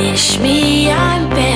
Wish me, I'm better.